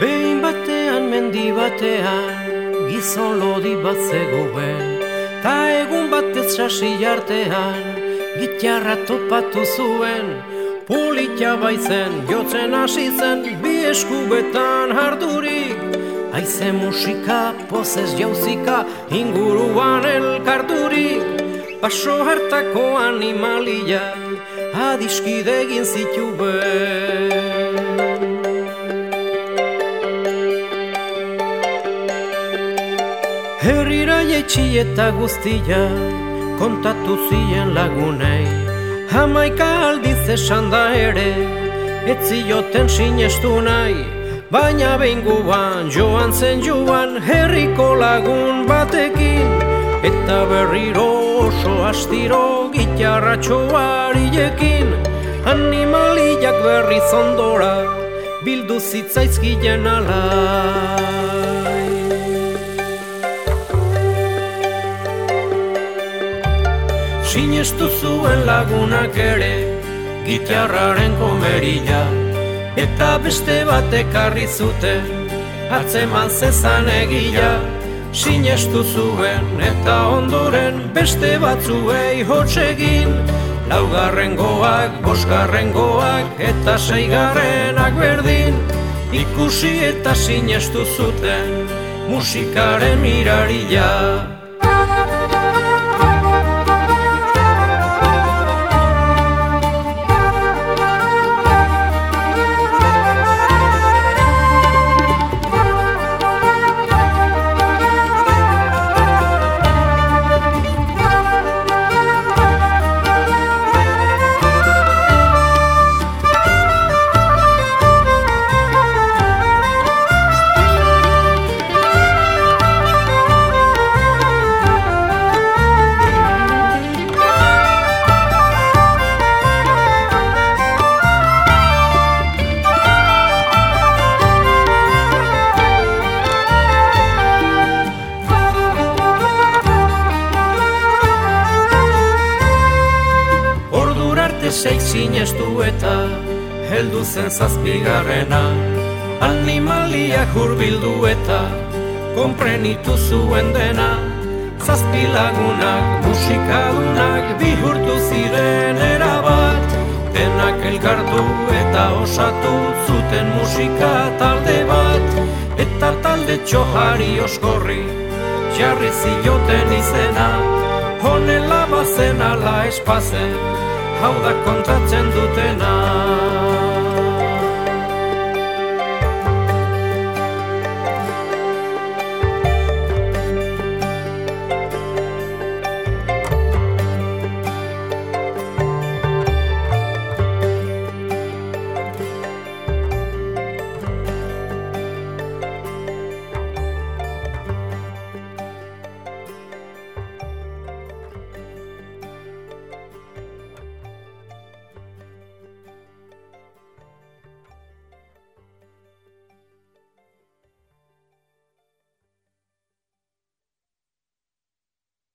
Behin batean mendi batean gizon lodi bat zegoen. Ta egun batez sasi jartean gitarra topatu zuen. Politia baitzen jotzen hasi zen bi eskubetan hardurik Aize musika, pozez jauzika, inguruan elkarturik Baso hartako animalia, adiskide egin zituen Herrira jetxi eta guztia, kontatu zien lagunei Hamaika aldiz esan da ere, etzioten sinestu nahi Baina benguan joan zen joan herriko lagun batekin. Eta berriro oso astiro gitarra txoarilekin Animaliak berri zondora bildu zitzaizkien alai Sinestu zuen lagunak ere gitarraren komerila. Eta beste bat ekarri zuten atzeman zezan egia. Sinestu zuen eta ondoren beste batzuei hotsegin. Laugarren goak, bosgarren goak eta seigarrenak berdin. Ikusi eta sinestu zuten musikaren mirarila seik sinestu eta heldu zen zazpigarrena. Animaliak hurbildu eta konprenitu zuen dena. Zazpilagunak musikadunak bihurtu ziren erabat. Denak elkartu eta osatu zuten musika talde bat. Eta talde txohari oskorri jarri zioten izena. Honela bazen ala espazen hau da kontatzen dutena.